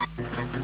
Thank you.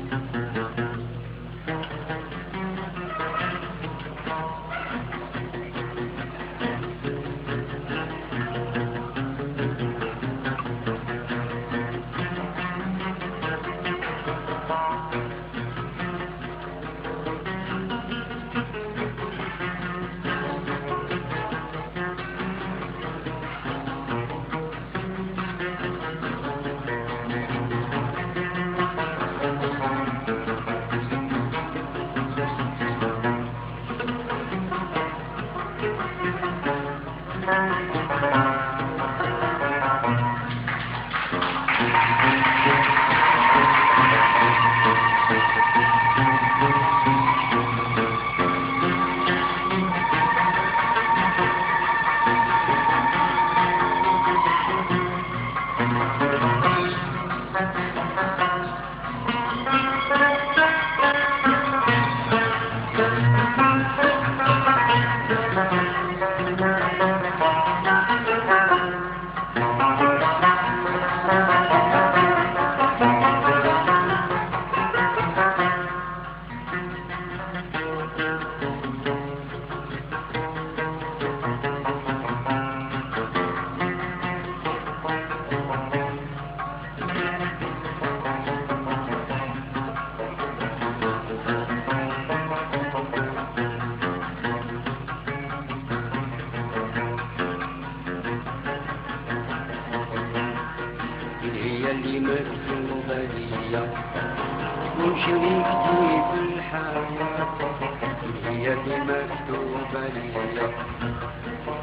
اللي مكتوبة ليا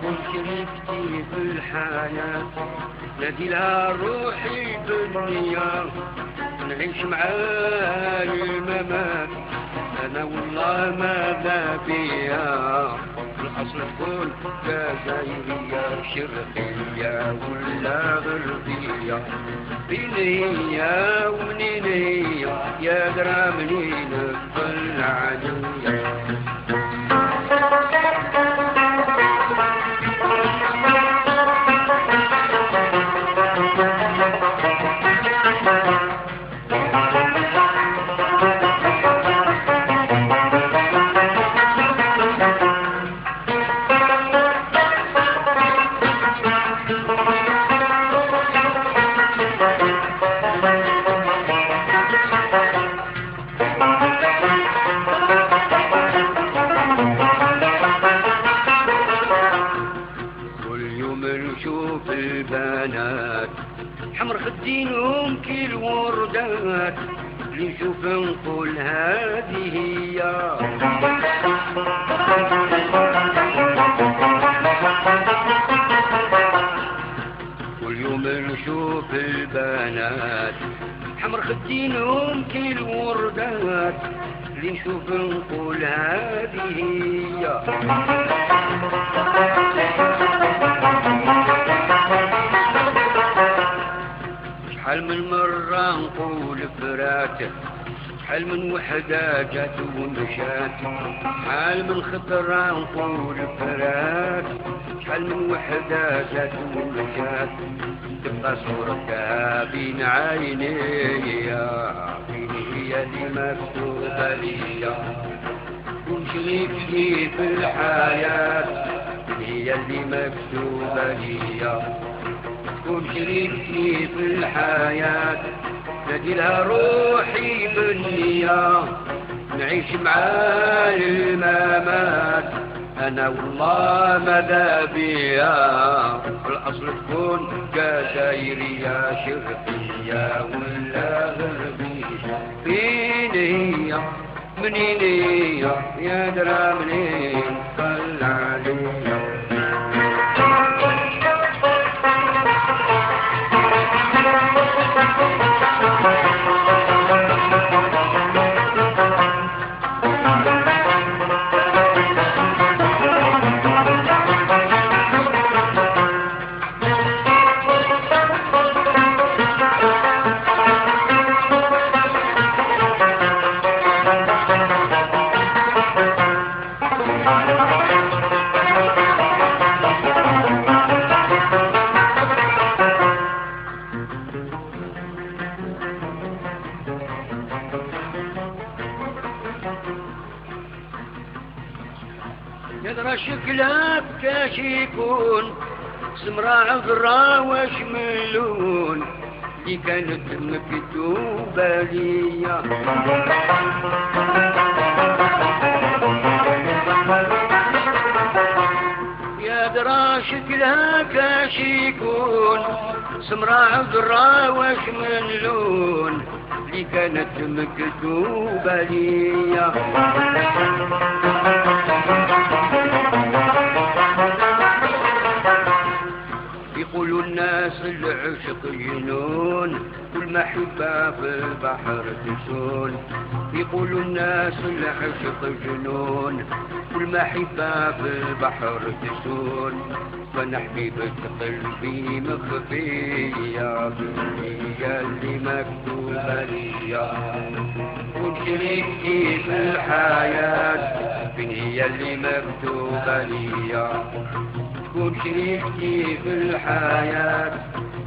وشريكتي في الحياة. نادي لها روحي بالنية نعيش معاها الممات. أنا والله ماذا بيا؟ الأصل تكون جزائرية شرقية ولا غربية. فين هي ومنين هي يا درا منين تطلع البنات حمر خدينهم كل وردات. اللي نشوف نقول هذه هي. كل يوم نشوف البنات. حمر خدينهم كل وردات. اللي نشوف نقول هذه هي. شحال من وحدة جات ومشات. شحال من خطرة نقول فرات. شحال من وحدة جات ومشات. تبقى صورتها بين عيني بين هي اللي مكتوبة ليا وشريكتي في الحياة. هي اللي مكتوبة ليا تكون شريكتي في الحياة نادي لها روحي بالنية. نعيش معاه الممات أنا والله ماذا بيا في الأصل تكون جزائرية شرقية ولا غربية. فين هي؟ منين هي؟ يا درا منين؟ طلع شكلك كاش يكون. سمراء ضرا وشملون دي كانت مكتوبة ليا. يا درا شكلها كاش يكون. سمراء ضرا وشملون دي كانت مكتوبة ليا. يقولوا الناس العشق جنون كل محبة في البحر تسون. يقولوا الناس العشق جنون كل محبة في البحر تسون. فانا حبيبة قلبي مخفية هي اللي مكتوبة ليا وشريكتي في الحياة هي اللي مكتوبة ليا تكون شريكتي في الحياة.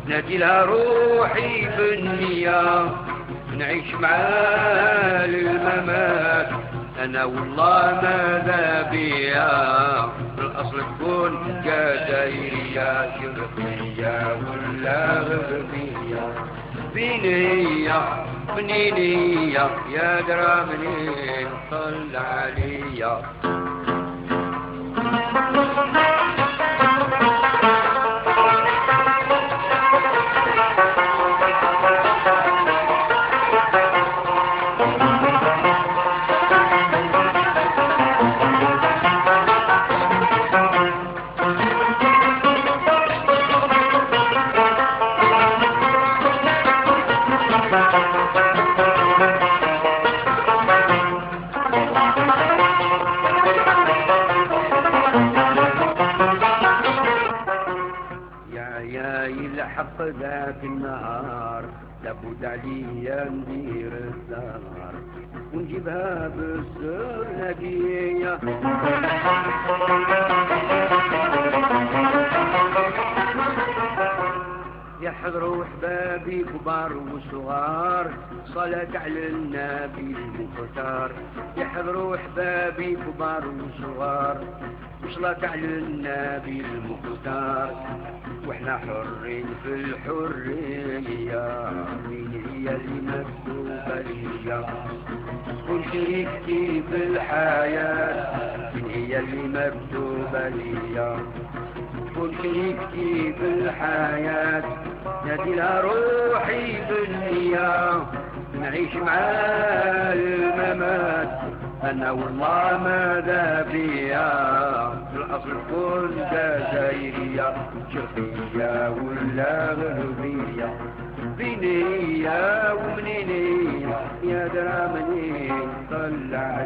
نادي لها روحي في النية. نعيش معاه للممات أنا والله ماذا بيا؟ الأصل تكون جزائرية شرقية ولا غربية. بنية منينية يا درا منين طل عليا. ذاك النهار لابد عليا ندير الدار. ونجيبها بالسر هدية يحضروا احبابي كبار وصغار صلاة على النبي المختار. يحضروا احبابي كبار وصغار وصلاة على النبي المختار. وإحنا حرين في الحرية مين هي اللي مكتوبة ليا؟ كل شريكتي في الحياة مين هي اللي مكتوبة ليا؟ كل شريكتي في الحياة نادي لها روحي بالنية نعيش معاه الممات. أنا والله ماذا بيا في الأصل كل جزائرية شرقية ولا غربية. بنية ومنينية يا درا منين طلع